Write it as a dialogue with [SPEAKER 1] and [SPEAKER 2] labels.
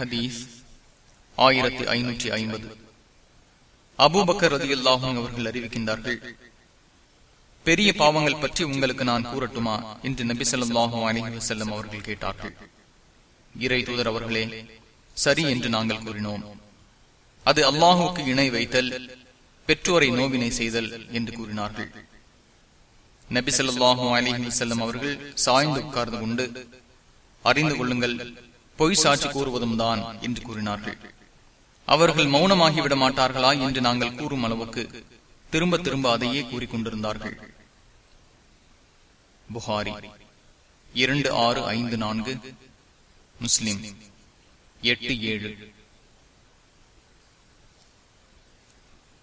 [SPEAKER 1] ஹதீஸ் ஆயிரத்தி ஐநூற்றி ஐம்பது. அபூபக்கர் ரதி அல்லாஹும் அவர்கள் அறிவிக்கின்றார்கள் பெரிய பாவங்கள் பற்றி உங்களுக்கு நான் கூறட்டுமா? என்று நபி சொல்லாஹும் அலஹி வசல்லம் அவர்கள் கேட்டார்கள். இறை தூதர் அவர்களே சரி என்று நாங்கள் கூறினோம். அது அல்லாஹுக்கு இணை வைத்தல் பெற்றோரை நோவினை செய்தல் என்று கூறினார்கள். நபி சொல்லாஹும் அலிஹி வசல்லம் அவர்கள் சாய்ந்து உட்கார்ந்து கொண்டு அறிந்து கொள்ளுங்கள் பொய் சாட்சி கூறுவதும் தான் என்று கூறினார்கள். அவர்கள் மௌனமாகிவிட மாட்டார்களா என்று நாங்கள் கூறும் அளவுக்கு திரும்ப திரும்ப அதையே கூறிக்கொண்டிருந்தார்கள். புகாரி இரண்டு ஆறு ஐந்து நான்கு முஸ்லிம் எட்டு ஏழு.